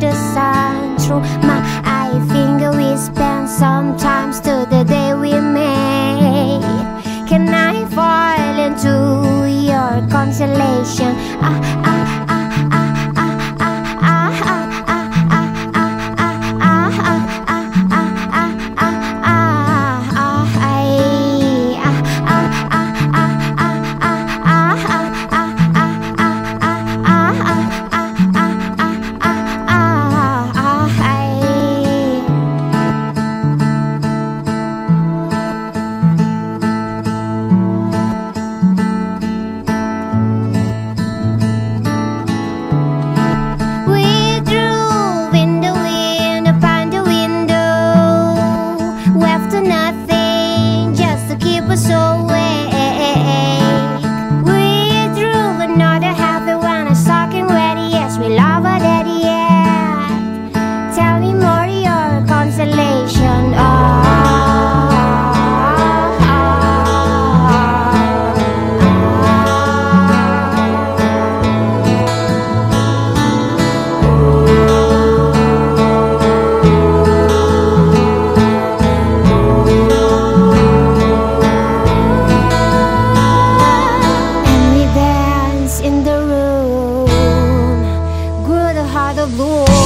the sun through my eye. Finger with pen sometimes to enough. the blue